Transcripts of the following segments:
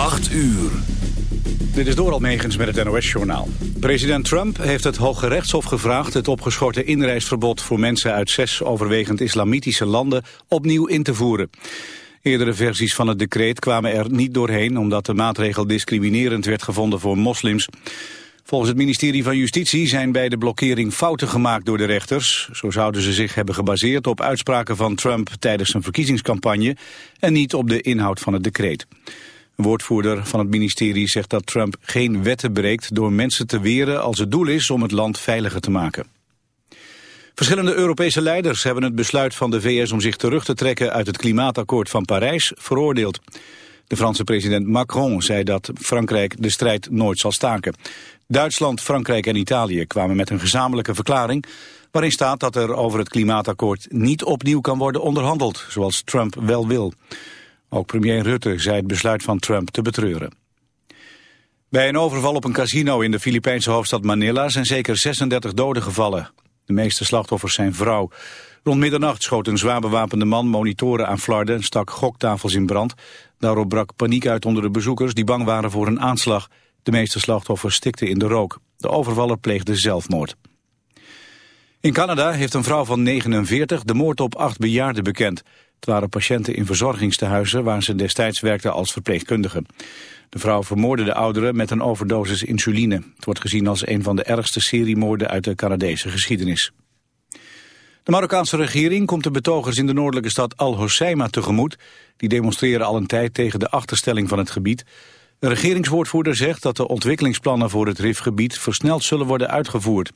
8 uur. Dit is door Almegens met het NOS-journaal. President Trump heeft het Hoge Rechtshof gevraagd... het opgeschorte inreisverbod voor mensen uit zes overwegend islamitische landen... opnieuw in te voeren. Eerdere versies van het decreet kwamen er niet doorheen... omdat de maatregel discriminerend werd gevonden voor moslims. Volgens het ministerie van Justitie zijn bij de blokkering fouten gemaakt door de rechters. Zo zouden ze zich hebben gebaseerd op uitspraken van Trump tijdens zijn verkiezingscampagne... en niet op de inhoud van het decreet. Een woordvoerder van het ministerie zegt dat Trump geen wetten breekt door mensen te weren als het doel is om het land veiliger te maken. Verschillende Europese leiders hebben het besluit van de VS om zich terug te trekken uit het klimaatakkoord van Parijs veroordeeld. De Franse president Macron zei dat Frankrijk de strijd nooit zal staken. Duitsland, Frankrijk en Italië kwamen met een gezamenlijke verklaring... waarin staat dat er over het klimaatakkoord niet opnieuw kan worden onderhandeld... zoals Trump wel wil. Ook premier Rutte zei het besluit van Trump te betreuren. Bij een overval op een casino in de Filipijnse hoofdstad Manila zijn zeker 36 doden gevallen. De meeste slachtoffers zijn vrouw. Rond middernacht schoot een zwaar bewapende man monitoren aan Flarden en stak goktafels in brand. Daarop brak paniek uit onder de bezoekers die bang waren voor een aanslag. De meeste slachtoffers stikten in de rook. De overvaller pleegde zelfmoord. In Canada heeft een vrouw van 49 de moord op acht bejaarden bekend. Het waren patiënten in verzorgingstehuizen waar ze destijds werkte als verpleegkundige. De vrouw vermoordde de ouderen met een overdosis insuline. Het wordt gezien als een van de ergste seriemoorden uit de Canadese geschiedenis. De Marokkaanse regering komt de betogers in de noordelijke stad Al-Hoceima tegemoet. Die demonstreren al een tijd tegen de achterstelling van het gebied. De regeringswoordvoerder zegt dat de ontwikkelingsplannen voor het RIF-gebied versneld zullen worden uitgevoerd.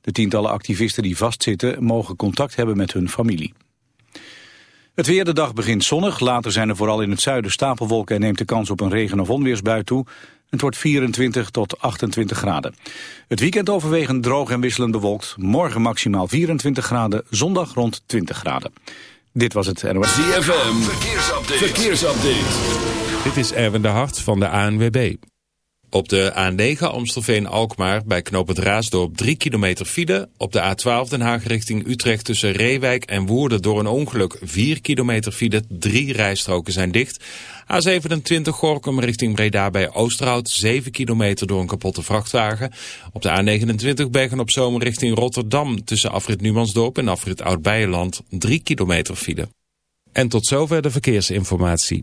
De tientallen activisten die vastzitten mogen contact hebben met hun familie. Het weer de dag begint zonnig, later zijn er vooral in het zuiden stapelwolken en neemt de kans op een regen- of onweersbui toe. Het wordt 24 tot 28 graden. Het weekend overwegend droog en wisselend bewolkt. Morgen maximaal 24 graden, zondag rond 20 graden. Dit was het NOS. ZFM, verkeersupdate. verkeersupdate. Dit is Erwin de Hart van de ANWB. Op de A9 Amstelveen-Alkmaar bij knoop het Raasdorp 3 kilometer file. Op de A12 Den Haag richting Utrecht tussen Reewijk en Woerden door een ongeluk 4 kilometer file. Drie rijstroken zijn dicht. A27 Gorkum richting Breda bij Oosterhout 7 kilometer door een kapotte vrachtwagen. Op de A29 Bergen op Zomer richting Rotterdam tussen afrit Numansdorp en afrit Oud-Beijerland 3 kilometer file. En tot zover de verkeersinformatie.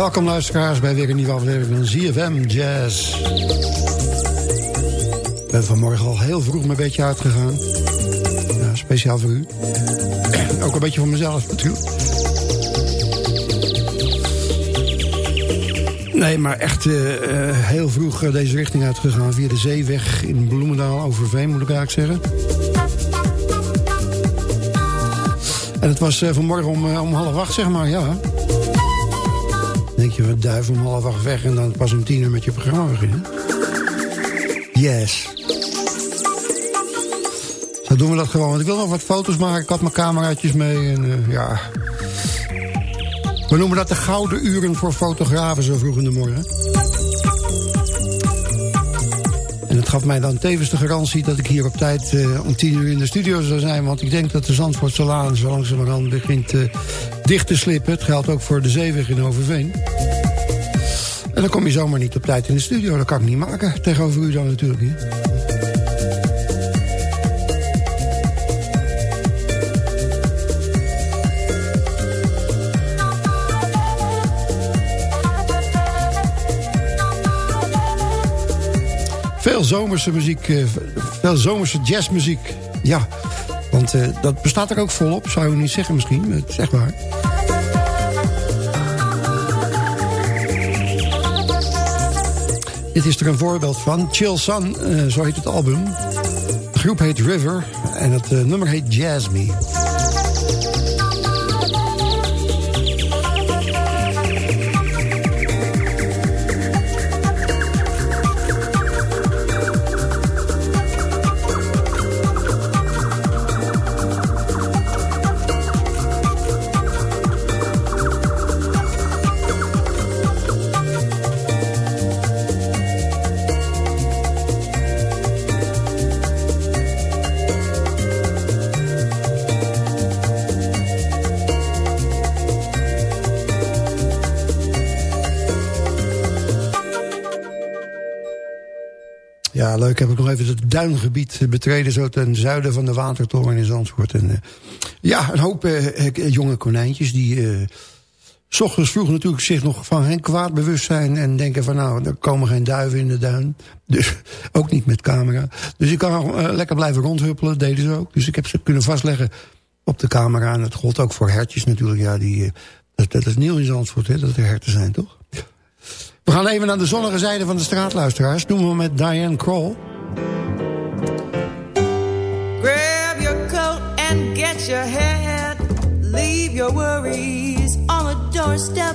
Welkom luisteraars bij weer een nieuwe aflevering van ZFM Jazz. Ik ben vanmorgen al heel vroeg mijn beetje uitgegaan. Ja, speciaal voor u. Ook een beetje voor mezelf natuurlijk. Nee, maar echt uh, heel vroeg uh, deze richting uitgegaan. Via de zeeweg in Bloemendaal, Overveen moet ik eigenlijk zeggen. En het was vanmorgen om, om half acht, zeg maar, ja wat duif om half acht weg... en dan pas om tien uur met je programma beginnen. Yes. Zo doen we dat gewoon. Want ik wil nog wat foto's maken. Ik had mijn cameraatjes mee. En uh, ja... We noemen dat de gouden uren voor fotografen zo vroeg in de morgen. En het gaf mij dan tevens de garantie dat ik hier op tijd uh, om tien uur in de studio zou zijn. Want ik denk dat de Zandvoortse Laan zo langzamerhand begint uh, dicht te slippen. Het geldt ook voor de Zeeweg in Overveen. En dan kom je zomaar niet op tijd in de studio. Dat kan ik niet maken. Tegenover u dan natuurlijk niet. Veel zomerse muziek, eh, veel zomerse jazzmuziek. Ja, want uh, dat bestaat er ook volop, zou je niet zeggen misschien. Maar is echt waar. Dit is er een voorbeeld van. Chill Sun, uh, zo heet het album. De groep heet River en het uh, nummer heet Me. Leuk. Heb ik nog even het duingebied betreden... zo ten zuiden van de Watertoren in Zandvoort. En, uh, ja, een hoop uh, jonge konijntjes die... Uh, s ochtends vroeg natuurlijk zich nog van geen kwaad bewust zijn... en denken van nou, er komen geen duiven in de duin. Dus ook niet met camera. Dus ik kan lekker blijven rondhuppelen, deden ze ook. Dus ik heb ze kunnen vastleggen op de camera. En dat gold ook voor hertjes natuurlijk. Ja, die, dat, dat is nieuw in Zandvoort, hè, dat er herten zijn, toch? We gaan even naar de zonnige zijde van de straatluisteraars. Doen we met Diane Kroll. Grab your coat and get your hat. Leave your worries on the doorstep.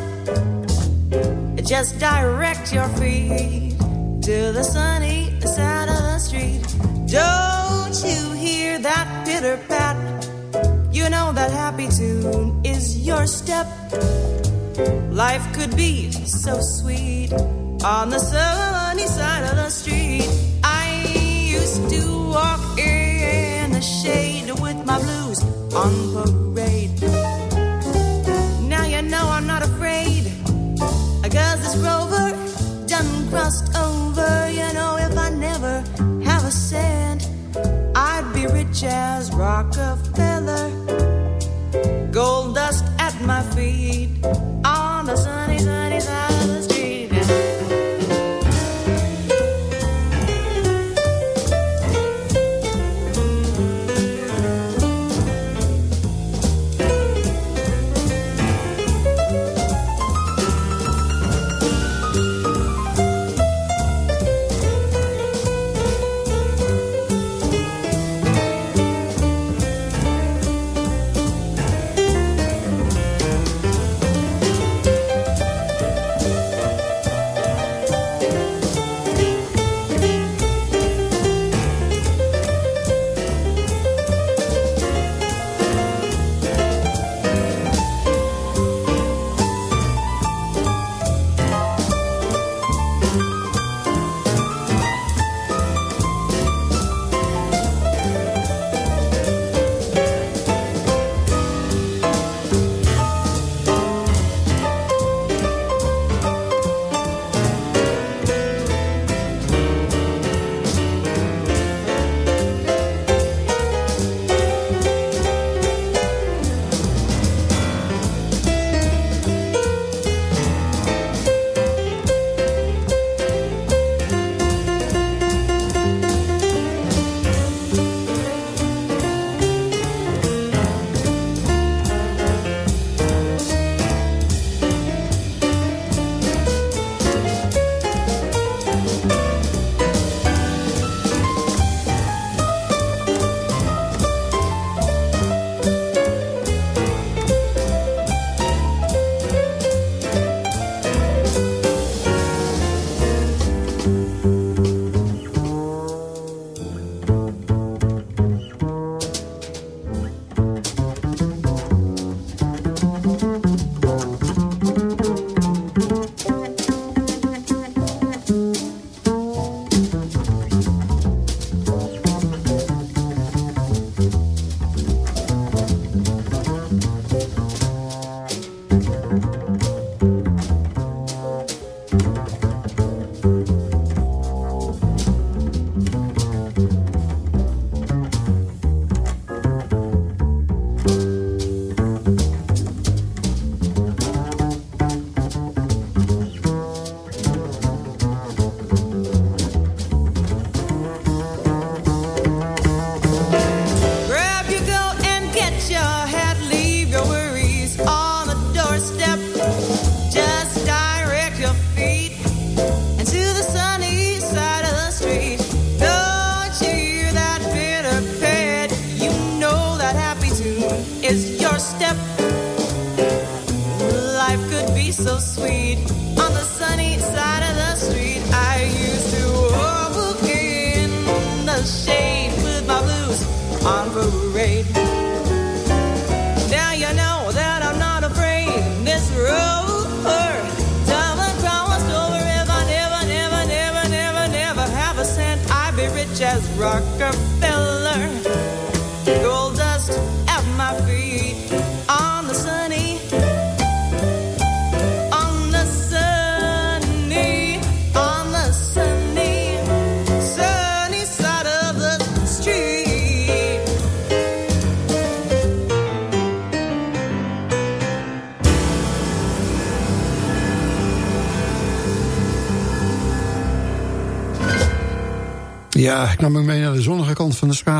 Just direct your feet to the sunny side of the street. Don't you hear that pitter pat? You know that happy tune is your step. Life could be so sweet on the sunny side of the street. I used to walk in the shade with my blues on parade. Now you know I'm not afraid. Cause this rover done crossed over. You know, if I never have a cent, I'd be rich as Rockefeller. Gold dust at my feet the sunny,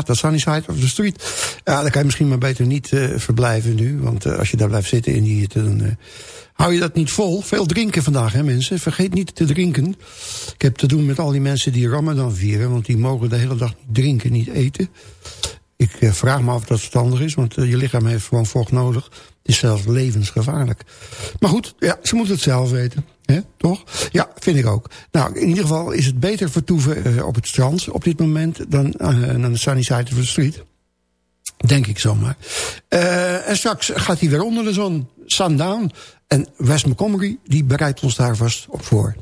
de sunny of the street. Ja, daar kan je misschien maar beter niet eh, verblijven nu. Want eh, als je daar blijft zitten in die hitte, dan eh, hou je dat niet vol. Veel drinken vandaag, hè mensen. Vergeet niet te drinken. Ik heb te doen met al die mensen die Ramadan vieren. Want die mogen de hele dag niet drinken, niet eten. Ik vraag me af of dat verstandig is. Want je lichaam heeft gewoon vocht nodig. Het is zelfs levensgevaarlijk. Maar goed, ja, ze moeten het zelf weten. Hè, toch? Ja, vind ik ook. Nou, in ieder geval is het beter vertoeven eh, op het strand op dit moment... dan eh, aan de sunny side of the street. Denk ik zomaar. Eh, en straks gaat hij weer onder de zon. Sundown. En Wes Montgomery, die bereidt ons daar vast op voor.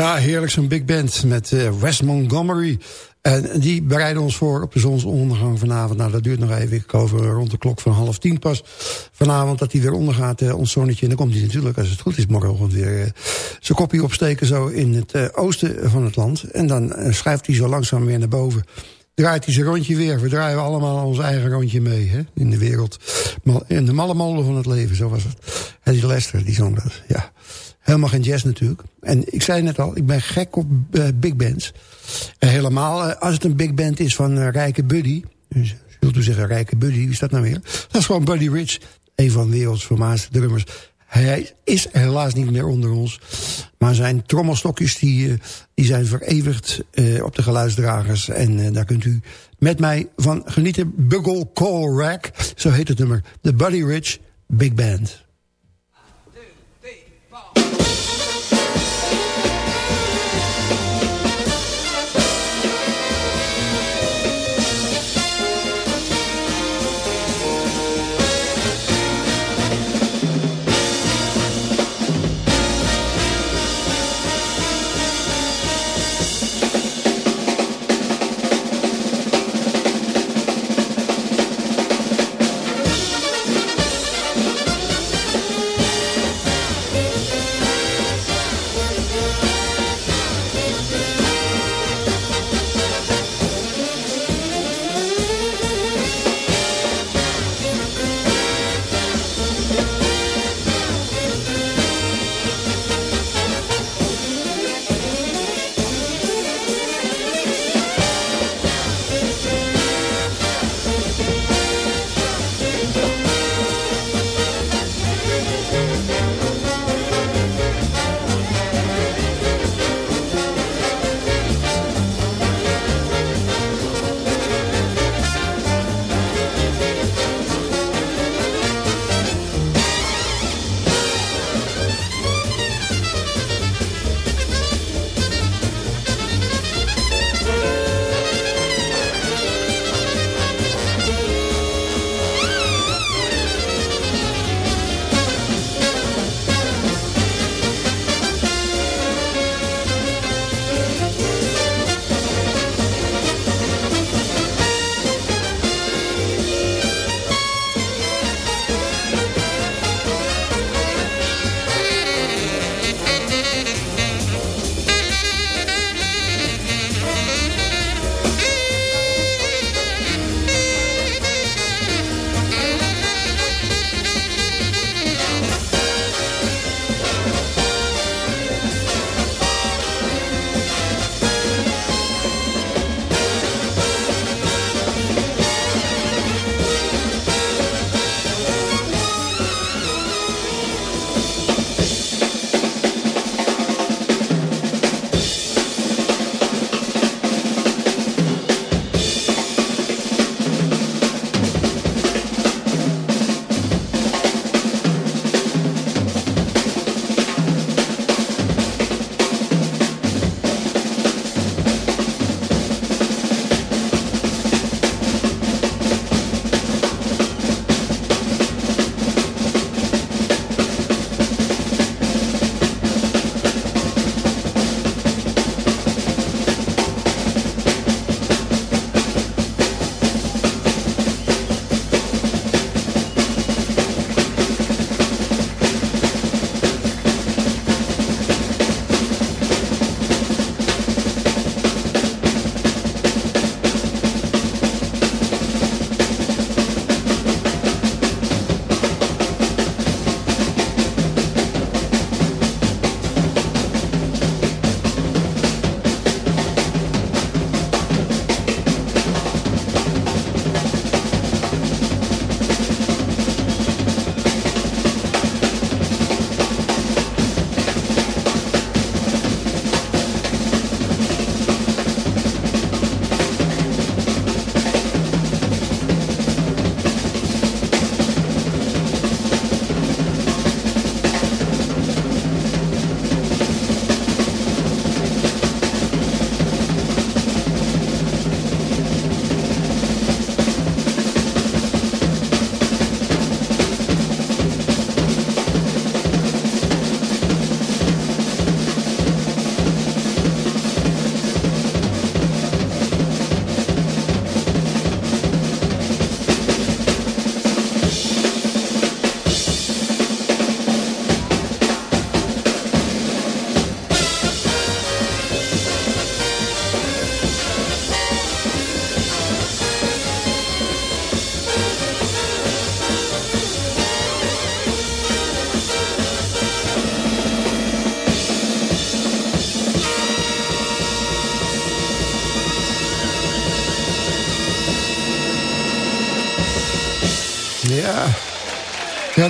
Ja, heerlijk zo'n big band met uh, Wes Montgomery. En die bereiden ons voor op de zonsondergang vanavond. Nou, dat duurt nog even. Ik over rond de klok van half tien pas. Vanavond dat hij weer ondergaat, uh, ons zonnetje. En dan komt hij natuurlijk, als het goed is, morgenochtend weer uh, zijn kopje opsteken... zo in het oosten van het land. En dan schuift hij zo langzaam weer naar boven. Draait hij zijn rondje weer. We draaien allemaal ons eigen rondje mee hè, in de wereld. In de malle molen van het leven, zo was het. Eddie Lester, die zong ja. Helemaal geen jazz natuurlijk. En ik zei net al, ik ben gek op uh, big bands. Helemaal uh, als het een big band is van uh, Rijke Buddy. Dus, zult u zeggen, Rijke Buddy, wie is dat nou weer? Dat is gewoon Buddy Rich, een van de werelds vermaarste drummers. Hij is helaas niet meer onder ons. Maar zijn trommelstokjes die, die zijn vereeuwigd op de geluidsdragers. En daar kunt u met mij van genieten. Bugle Call Rack, zo heet het nummer. De Buddy Rich Big Band.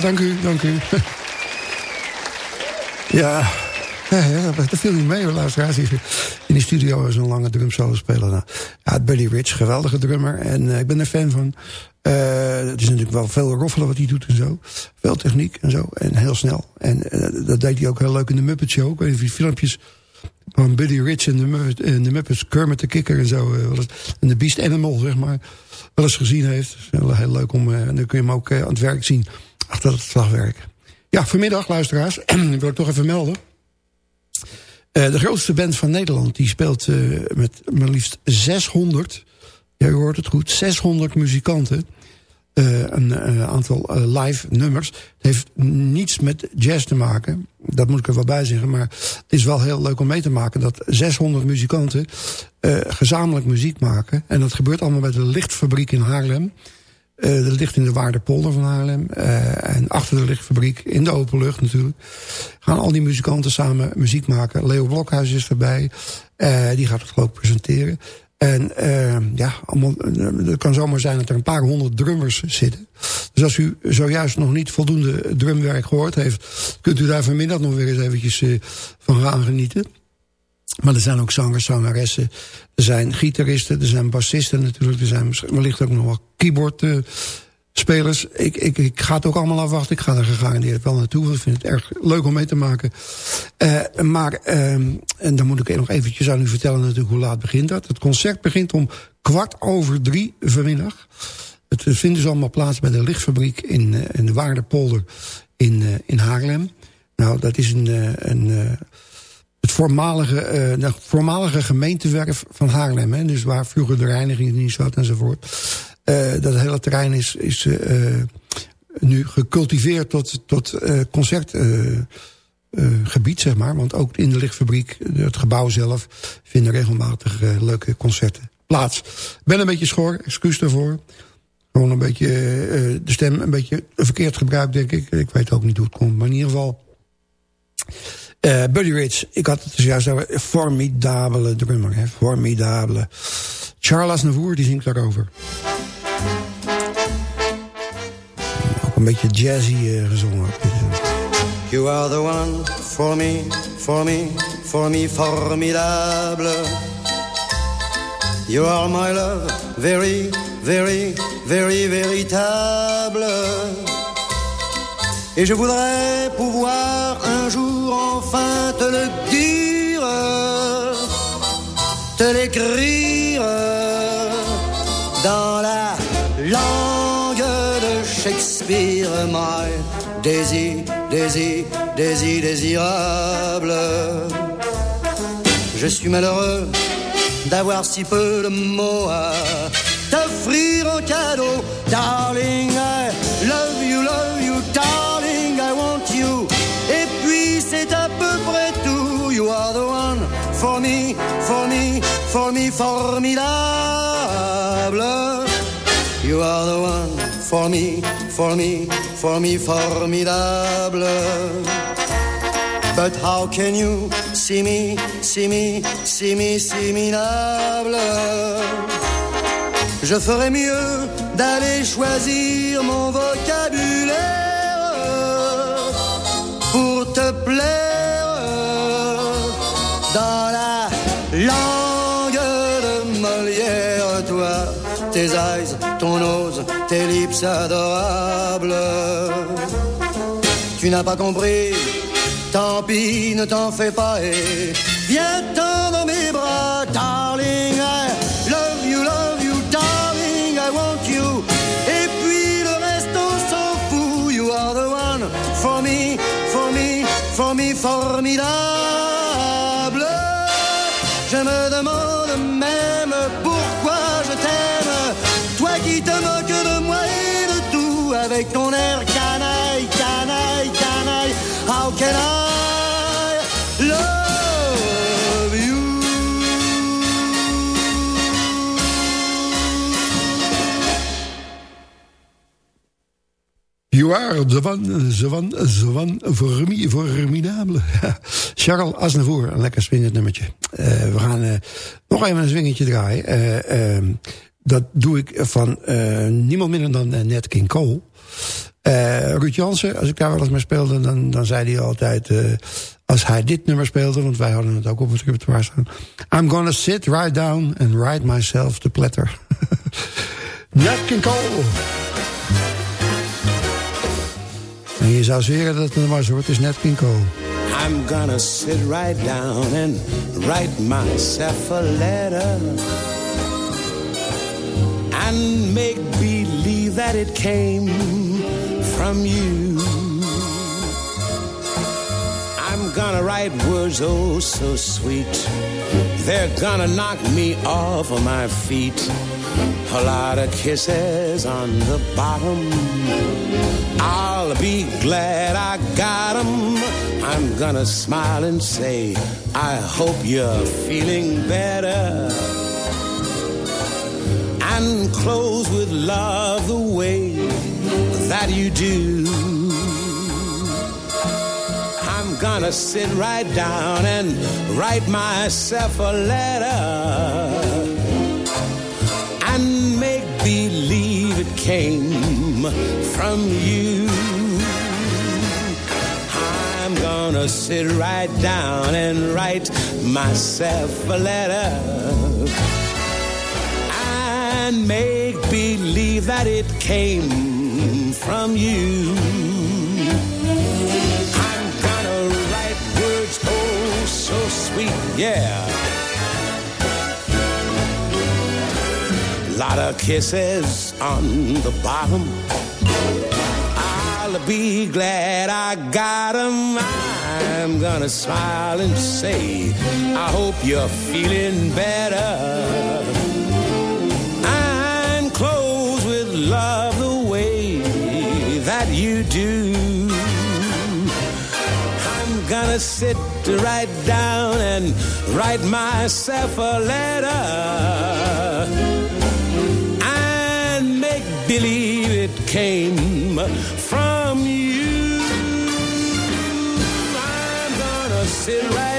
Dank u, dank u. ja, ja, dat viel niet mee, hoor, luisteraars. Die in de studio zo'n lange drumsolo spelen. Nou, ja, Buddy Rich, geweldige drummer. En uh, ik ben er fan van. Uh, het is natuurlijk wel veel roffelen wat hij doet en zo. Veel techniek en zo. En heel snel. En uh, dat deed hij ook heel leuk in de Muppet Show. Ik weet niet of je filmpjes van Buddy Rich en de, Muppet, en de Muppets, Kermit de Kikker en zo. en de Beast Animal, zeg maar. Wel eens gezien heeft. Heel, heel leuk om... en dan kun je hem ook aan het werk zien. Achter het slagwerk. Ja, vanmiddag, luisteraars. wil ik toch even melden. Uh, de grootste band van Nederland. Die speelt uh, met maar liefst 600... Ja, hoort het goed. 600 muzikanten. Uh, een aantal live nummers. Het heeft niets met jazz te maken. Dat moet ik er wel bij zeggen. Maar het is wel heel leuk om mee te maken... dat 600 muzikanten gezamenlijk muziek maken. En dat gebeurt allemaal bij de Lichtfabriek in Haarlem. Uh, dat ligt in de Waardepolder van Haarlem. Uh, en achter de lichtfabriek, in de open lucht natuurlijk... gaan al die muzikanten samen muziek maken. Leo Blokhuis is erbij. Uh, die gaat het geloof presenteren. En ja, allemaal, het kan zomaar zijn dat er een paar honderd drummers zitten. Dus als u zojuist nog niet voldoende drumwerk gehoord heeft... kunt u daar vanmiddag nog weer eens eventjes van gaan genieten. Maar er zijn ook zangers, zangeressen. Er zijn gitaristen, er zijn bassisten natuurlijk. Er zijn wellicht ook nog wel keyboardspelers. Ik, ik, ik ga het ook allemaal afwachten. Ik ga er gegarandeerd wel naartoe. Ik vind het erg leuk om mee te maken. Uh, maar, uh, en dan moet ik nog eventjes aan u vertellen natuurlijk hoe laat begint dat. Het concert begint om kwart over drie vanmiddag. Het vindt dus allemaal plaats bij de lichtfabriek in, uh, in de Waardepolder in, uh, in Haarlem. Nou, dat is een... Een het voormalige, uh, voormalige gemeentewerf van Haarlem. Hè, dus waar vroeger de reinigingsdienst zat enzovoort. Uh, dat hele terrein is, is uh, nu gecultiveerd tot, tot concertgebied, zeg maar. Want ook in de lichtfabriek, het gebouw zelf... vinden regelmatig leuke concerten plaats. Ik ben een beetje schor, excuus daarvoor. Gewoon een beetje de stem een beetje verkeerd gebruikt, denk ik. Ik weet ook niet hoe het komt, maar in ieder geval... Uh, Buddy Rich, ik had het dus juist over formidabele drummer, hè, formidabele. Charles Navour, die zingt daarover. Ook een beetje jazzy uh, gezongen. You are the one for me, for me, for me, formidable. You are my love, very, very, very, véritable. Et je voudrais pouvoir un jour enfin te le dire, te l'écrire dans la langue de Shakespeare, my désir, désir, désir, désirable. Je suis malheureux d'avoir si peu de mots à t'offrir en cadeau, darling. I love you, love you, darling. Are the one for me, for me, for me, formidable. You are the one for me, for me, for me, formidable. But how can you see me, see me, see me, see Je ferais mieux d'aller choisir mon vocabulaire pour te plaire nose, tes lips adorables. Tu n'as pas compris, tant pis, ne t'en fais pas et viens-t'en dans mes bras, darling. I love you, love you, darling, I want you. Et puis le reste, on s'en fout. You are the one for me, for me, for me, formidable. Avec ton air canaille, canaille, canaille. How can I love you? You are the one, the one, the one, voor formidable. Charles Aznavour, een lekker swingend nummertje. Uh, we gaan uh, nog even een swingetje draaien. Uh, dat doe ik van niemand minder dan Nat King Cole. Uh, Ruud Jansen, als ik daar wel eens mee speelde... dan, dan zei hij altijd... Uh, als hij dit nummer speelde, want wij hadden het ook op het repertoire staan... I'm gonna sit right down and write myself the platter. Nat Cole. En je zou zweren dat het een was hoor, is Nat King Cole. I'm gonna sit right down and write myself a letter And make believe that it came from you I'm gonna write words oh so sweet They're gonna knock me off of my feet A lot of kisses on the bottom I'll be glad I got 'em. I'm gonna smile and say, I hope you're feeling better. And close with love the way that you do. I'm gonna sit right down and write myself a letter. And make believe it came from you. I'm gonna sit right down and write myself a letter and make believe that it came from you. I'm gonna write words oh so sweet, yeah. Lot of kisses on the bottom I'll be glad I got 'em. I'm gonna smile and say, I hope you're feeling better. Gonna sit right down and write myself a letter. And make believe it came from you. I'm gonna sit right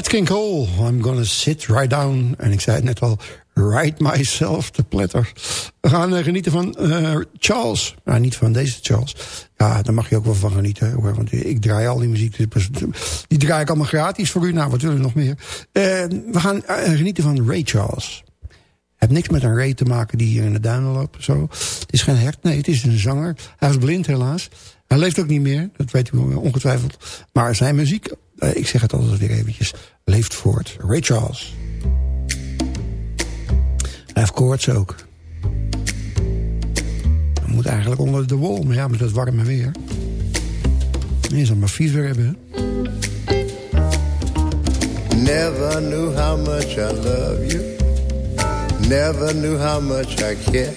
Nat King Cole, I'm gonna sit right down. En ik zei het net al, write myself the platter. We gaan uh, genieten van uh, Charles. Nou, niet van deze Charles. Ja, daar mag je ook wel van genieten. Want ik draai al die muziek. Die draai ik allemaal gratis voor u. Nou, wat willen we nog meer? We gaan genieten van Ray Charles. Heeft niks met een Ray te maken die hier in de duinen loopt. Zo. Het is geen hert, nee, het is een zanger. Hij was blind helaas. Hij leeft ook niet meer, dat weet u ongetwijfeld. Maar zijn muziek, ik zeg het altijd weer eventjes, leeft voort. Ray Charles. Hij heeft koorts ook. Hij moet eigenlijk onder de wol, maar ja, met dat warme weer. Je zal maar fever hebben. Never knew how much I love you. Never knew how much I care.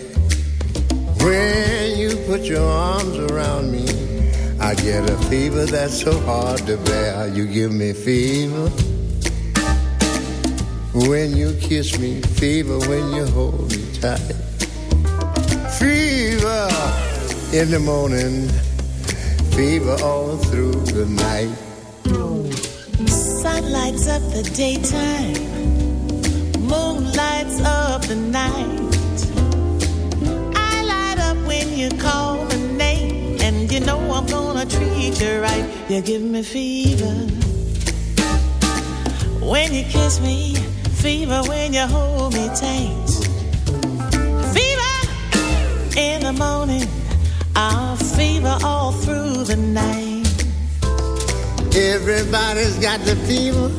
When you put your arms around me, I get a fever that's so hard to bear. You give me fever when you kiss me, fever when you hold me tight. Fever in the morning, fever all through the night. Sun lights up the daytime, moon lights up the night. I light up when you call my name, and you know I'm gonna treat you right. You give me fever when you kiss me fever when you hold me tight. Fever in the morning, I'll fever all through the night. Everybody's got the fever.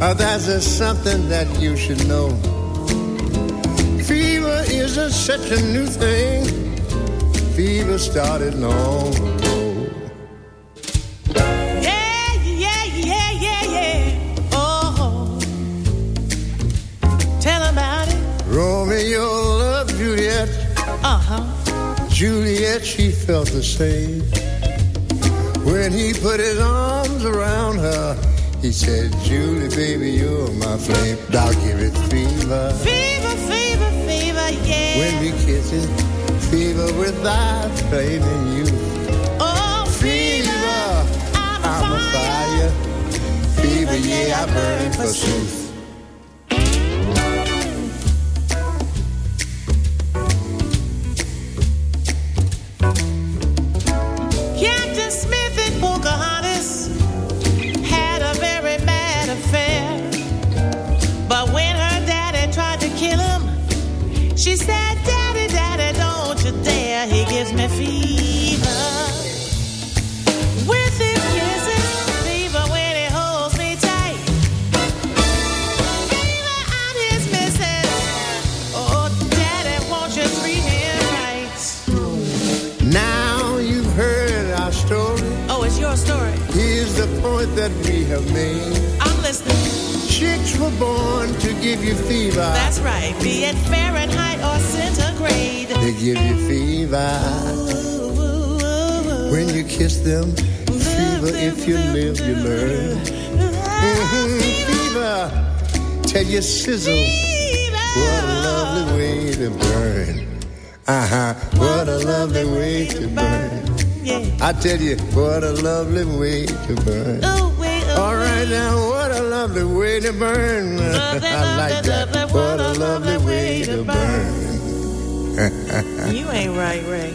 Oh, that's just something that you should know. Fever isn't such a new thing. Fever started long Juliet, she felt the same. When he put his arms around her, he said, Julie, baby, you're my flame. I'll give it fever. Fever, fever, fever, yeah. When we kiss it, fever without flaming you. Oh, fever, I'm, I'm a fire. Fever, yeah, I burn for truth. She said, Daddy, Daddy, don't you dare. He gives me fever. Were born to give you fever. That's right. Be it Fahrenheit or centigrade. They give you fever. When you kiss them, fever. If you live, you learn. Fever. Tell you sizzle. What a lovely way to burn. Uh huh. What a lovely way to burn. I tell you, what a lovely way to burn. All right now, what lovely way to burn. I like that. What a lovely way to burn. You ain't right, Ray.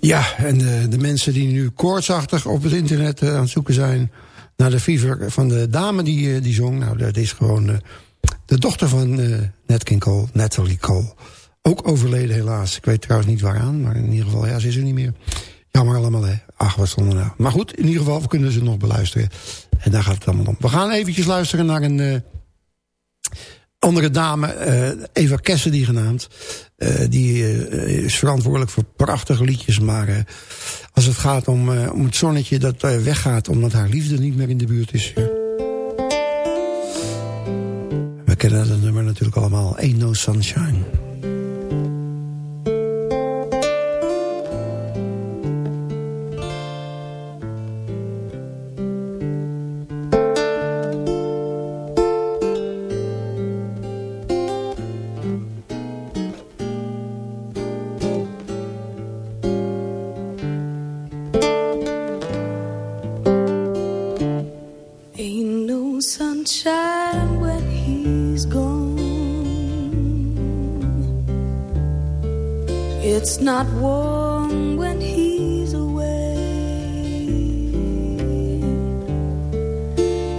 Ja, en de, de mensen die nu koortsachtig op het internet eh, aan het zoeken zijn... naar de fever van de dame die, eh, die zong... nou, dat is gewoon eh, de dochter van eh Nat King Cole, Natalie Cole. Ook overleden helaas. Ik weet trouwens niet waaraan, maar in ieder geval, ja, ze is er niet meer. Jammer allemaal, hè. Ach, wat stond er nou. Maar goed, in ieder geval, we kunnen ze nog beluisteren. En daar gaat het allemaal om. We gaan eventjes luisteren naar een... eh, andere dame, eh, Eva Cassidy genaamd. eh, die is verantwoordelijk voor prachtige liedjes. Maar als het gaat om, om het zonnetje dat weggaat... omdat haar liefde niet meer in de buurt is. We kennen dat nummer natuurlijk allemaal. Ain't No Sunshine. Not warm when he's away.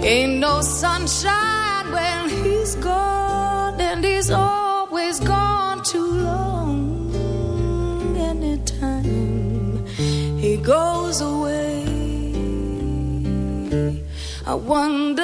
Ain't no sunshine when he's gone, and he's always gone too long. Anytime he goes away. I wonder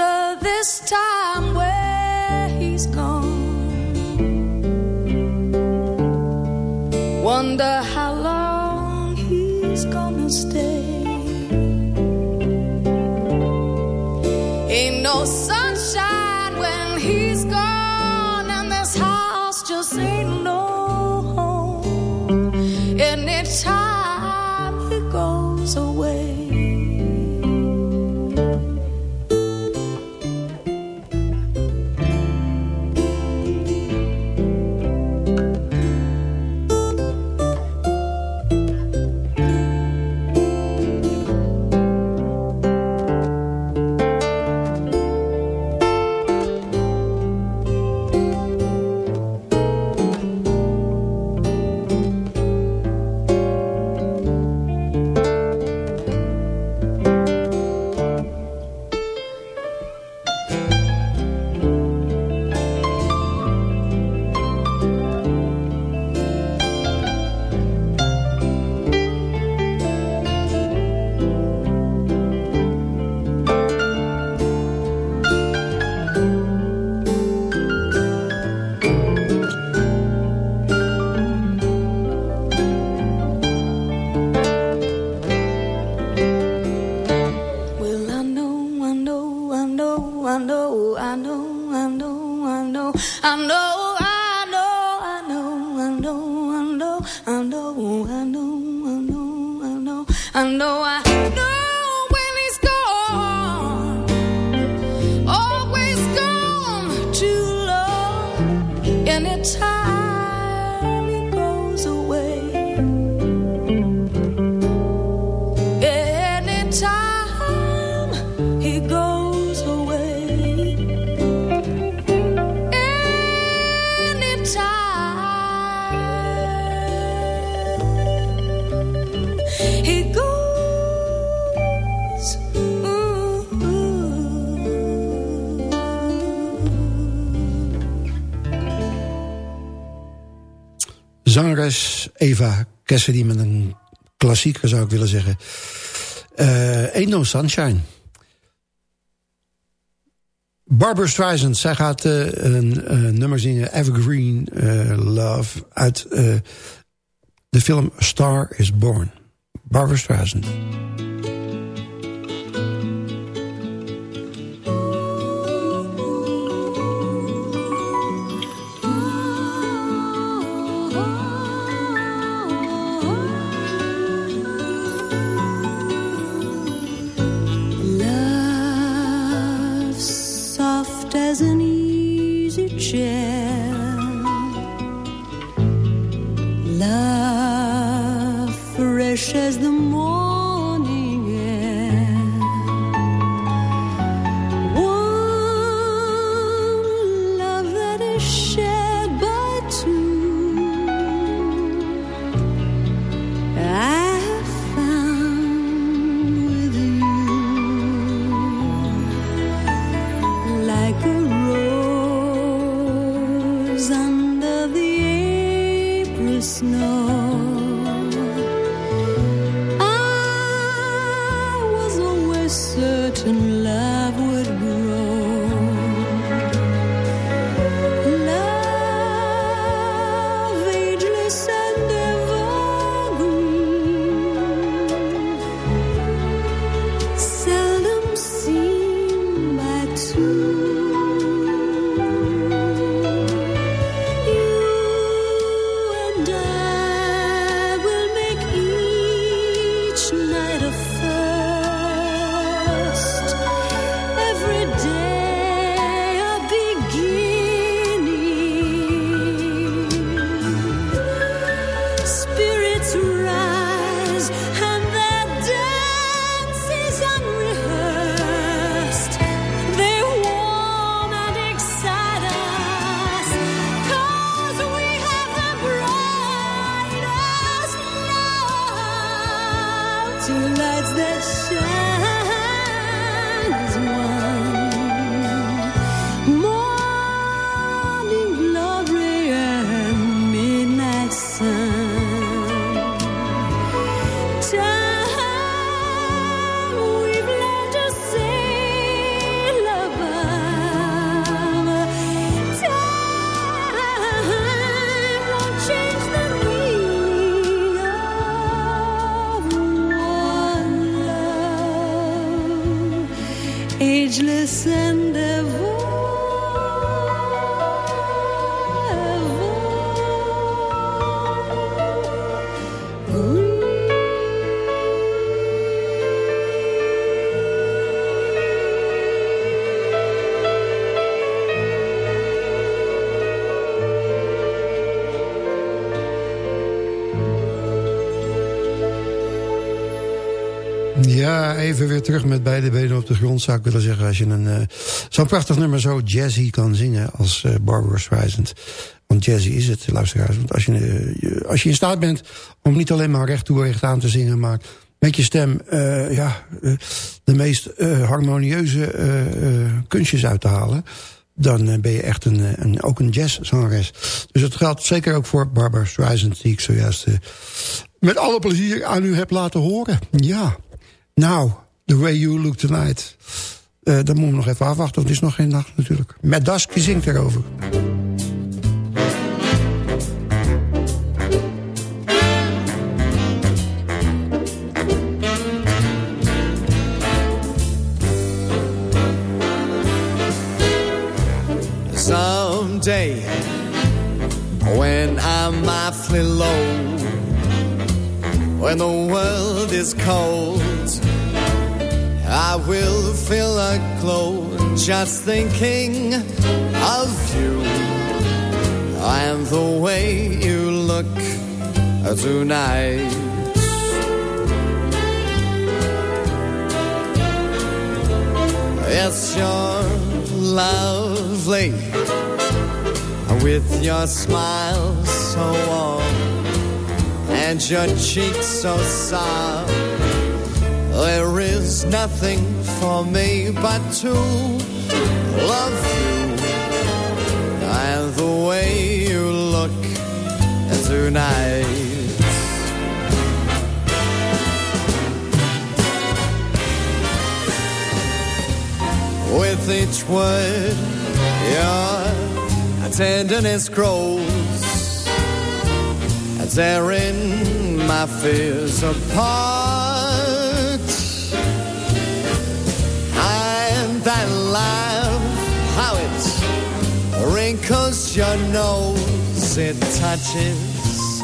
zangeres Eva Cassidy met een klassieker zou ik willen zeggen. Uh, No Sunshine. Barbara Streisand, zij gaat uh, een uh, nummer zingen, Evergreen Love, uit de film Star is Born. Barbara Streisand. Even terug met beide benen op de grond, zou ik willen zeggen. Als je een uh, zo'n prachtig nummer zo jazzy kan zingen als uh, Barbara Streisand. Want jazzy is het, luisteraars. Want als je, uh, als je in staat bent om niet alleen maar recht toe recht aan te zingen... maar met je stem ja, de meest harmonieuze kunstjes uit te halen... dan ben je echt een, een, ook een jazzzangeres. Dus dat geldt zeker ook voor Barbara Streisand... die ik zojuist met alle plezier aan u heb laten horen. Ja. Nou, The Way You Look Tonight. Uh, dan moeten we nog even afwachten, want het is nog geen nacht natuurlijk. Met Dusk zingt erover. Someday, when I'm awfully low when the world is cold. Will feel a glow just thinking of you and the way you look uh, tonight. Yes, you're lovely with your smile so warm and your cheeks so soft. There is nothing for me but to love you and the way you look tonight. With each word, your tenderness grows, tearing my fears apart. Laugh, how it wrinkles your nose, it touches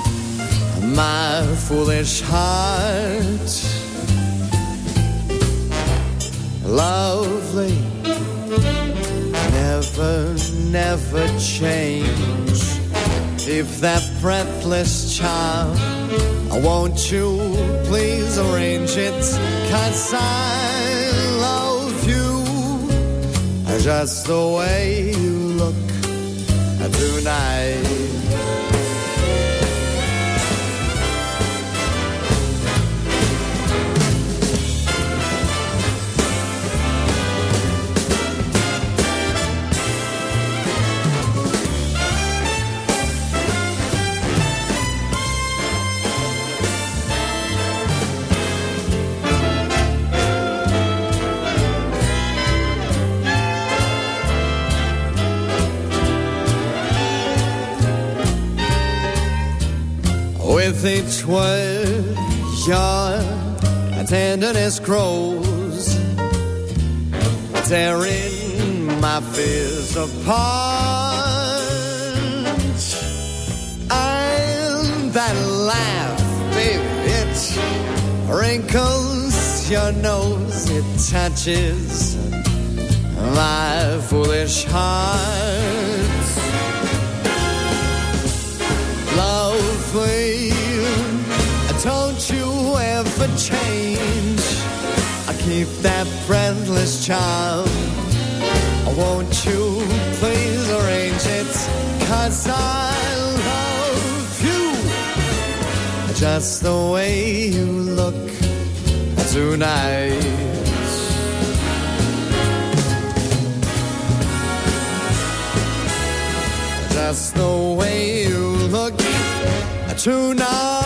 my foolish heart. Lovely, never, never change. If that breathless charm, won't you please arrange it? Cause I just the way you look tonight. Each word, your tenderness grows, tearing my fears apart. And that laugh, baby, it wrinkles your nose, it touches my foolish heart. Ever change. I keep that breathless charm. Won't you please arrange it? Cause I love you just the way you look tonight. Just the way you look tonight.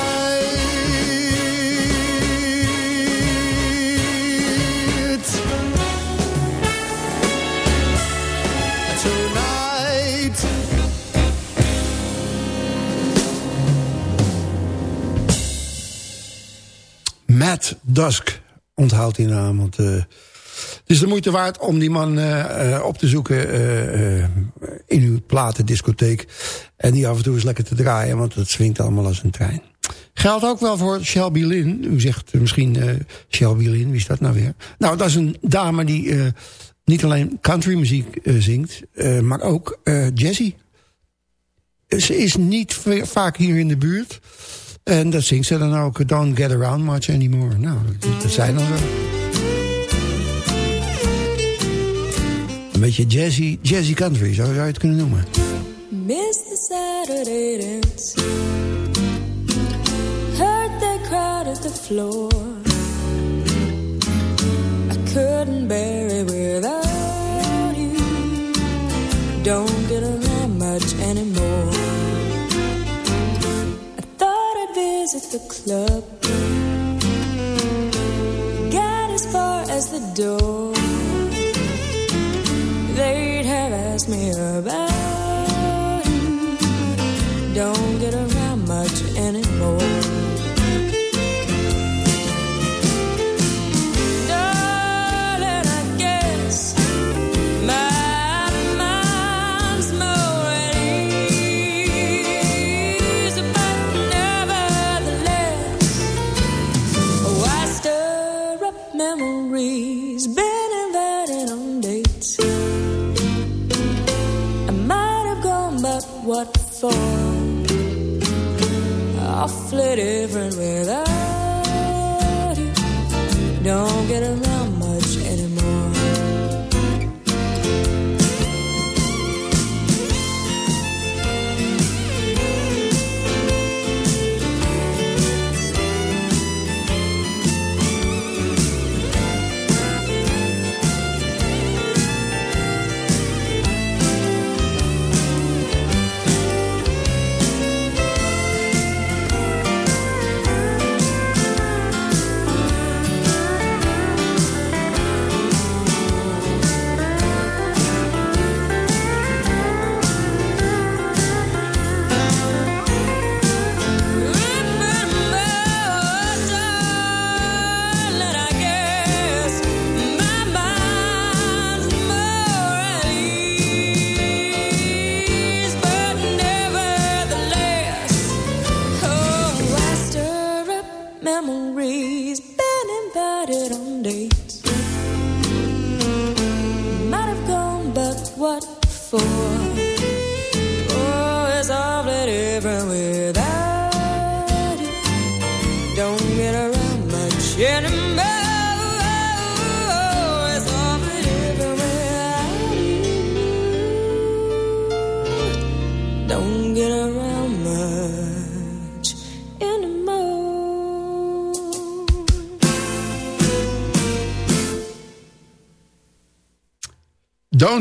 Dusk, onthoud die naam. Want, eh, het is de moeite waard om die man eh, eh, op te zoeken in uw platendiscotheek. En die af en toe eens lekker te draaien, want het swingt allemaal als een trein. Geldt ook wel voor Shelby Lynn. U zegt misschien Shelby Lynn, wie is dat nou weer? Nou, dat is een dame die niet alleen countrymuziek zingt, maar ook jazzy. Ze is niet vaak hier in de buurt. En dat zingt ze dan ook. Don't get around much anymore. Nou, dat, zijn dan zo. Een beetje jazzy, jazzy country, zo zou je het kunnen noemen. Miss the Saturday dance. Heard they crowded the floor. I couldn't bear it without you. Don't get around much anymore. I'd visit the club. Got as far as the door. They'd have asked me about you. Don't get around Awfully different without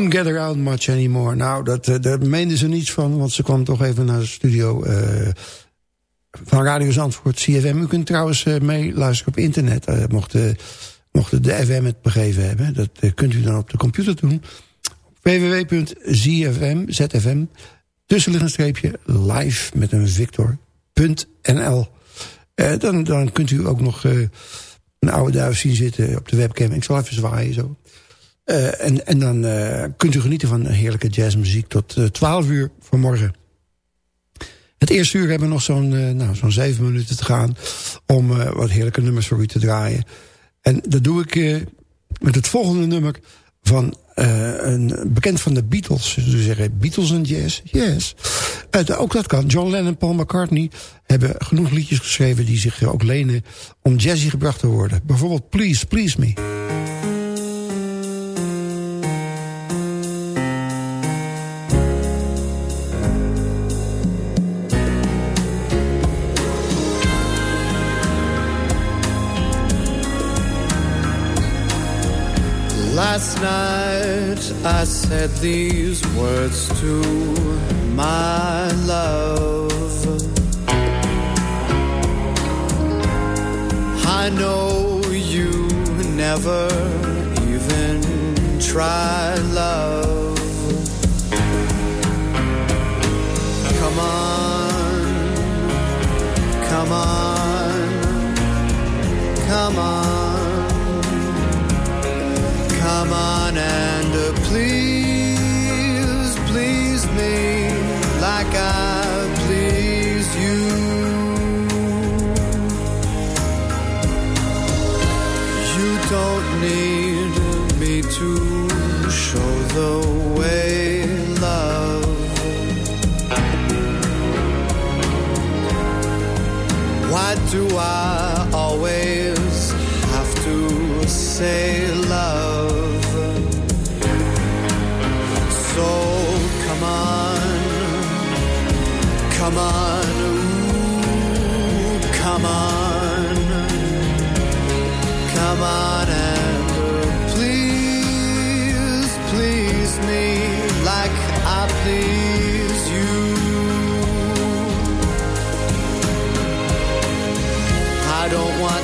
Don't get around much anymore. Nou, dat, eh, daar meenden ze niets van, want ze kwam toch even naar de studio eh, van Radio Zandvoort, CFM. U kunt trouwens uh, meeluisteren op internet, eh, mocht, de, mocht de FM het begeven hebben. Dat eh, kunt u dan op de computer doen. www.zfm, zfm, tussenliggend streepje, live met een victor.nl. Eh, dan, dan kunt u ook nog eh, een oude duif zien zitten op de webcam. Ik zal even zwaaien zo. Eh, en, en dan eh, kunt u genieten van heerlijke jazzmuziek tot eh 12 uur vanmorgen. Het eerste uur hebben we nog zo'n eh, nou, zo'n zeven minuten te gaan... om eh, wat heerlijke nummers voor u te draaien. En dat doe ik eh, met het volgende nummer van eh, een bekend van de Beatles. Dus we zeggen Beatles en jazz, yes. Eh, ook dat kan. John Lennon en Paul McCartney hebben genoeg liedjes geschreven... die zich ook lenen om jazzy gebracht te worden. Bijvoorbeeld Please, Please Me. Last night I said these words to my love. I know you never even try love. Come on, come on, come on. Come on and uh, please, please me like I please you. You don't need me to show the way, love. Why do I always have to say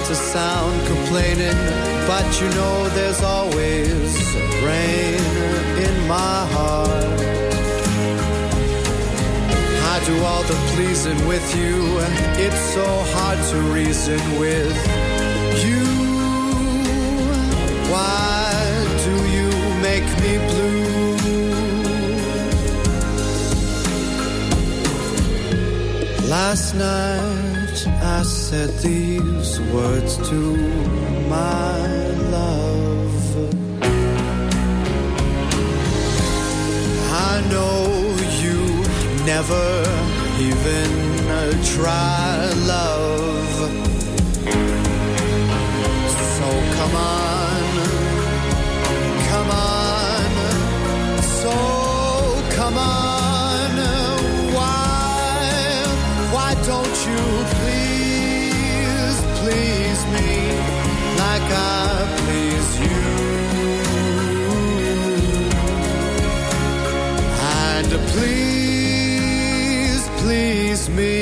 to sound complaining, but you know there's always rain in my heart. I do all the pleasing with you, it's so hard to reason with you. Why do you make me blue? Last night I said these words to my love. I know you never even try love. So come on, come on, so come on. Why, why don't you please, please me like I please you? And please, please me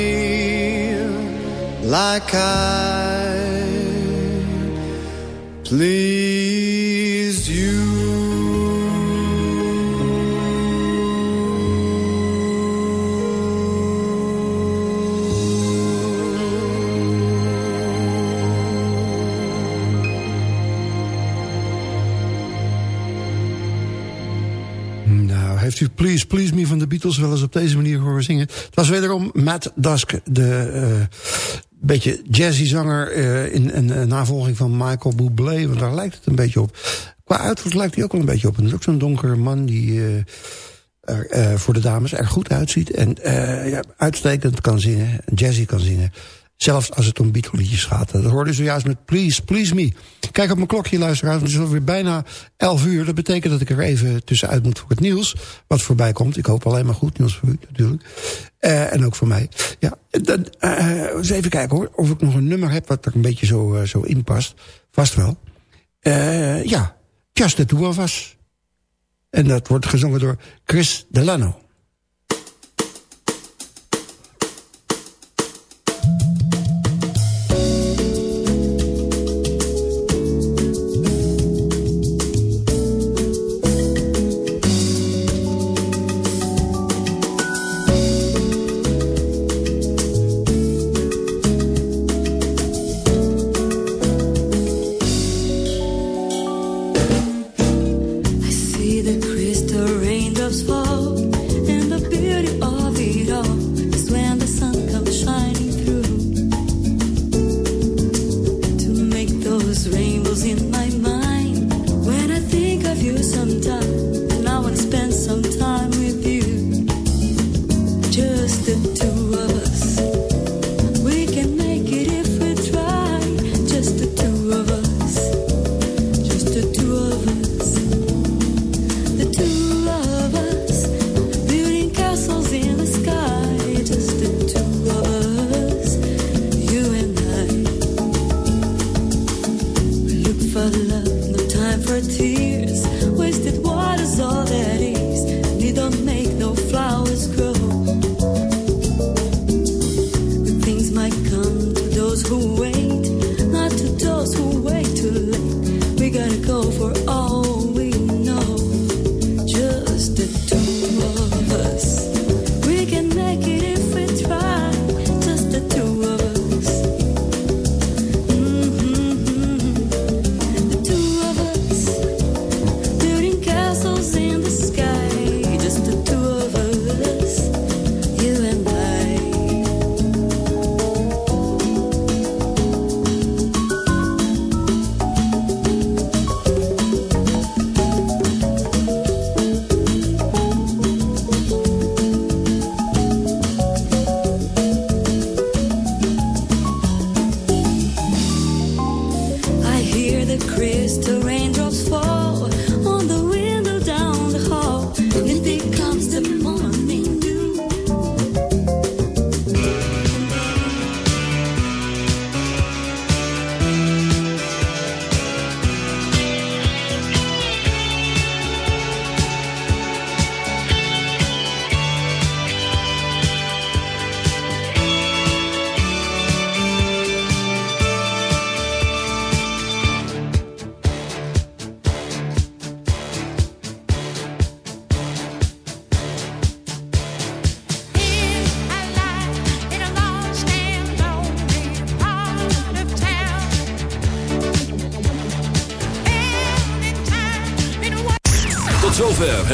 like I please u Please Please Me van de Beatles wel eens op deze manier horen zingen? Het was wederom Matt Dusk, de, eh, beetje jazzy zanger uh, in een navolging van Michael Bublé. Want daar lijkt het een beetje op. Qua uiterlijk lijkt hij ook wel een beetje op. Dat is ook zo'n donkere man die uh, er voor de dames er goed uitziet. En ja, uitstekend kan zingen. Jazzy kan zingen. Zelfs als het om Beatle-liedjes gaat. Dat hoorde zojuist met Please, Please Me. Kijk op mijn klokje, luisteraars. Het is alweer bijna 11 uur. Dat betekent dat ik er even tussenuit moet voor het nieuws. Wat voorbij komt. Ik hoop alleen maar goed nieuws voor u natuurlijk. Uh, en ook voor mij. Ja, dan, uh, eens even kijken hoor. Of ik nog een nummer heb wat er een beetje zo, uh, zo in past. Vast wel. ja, Just the Two of Us. En dat wordt gezongen door Chris Delano.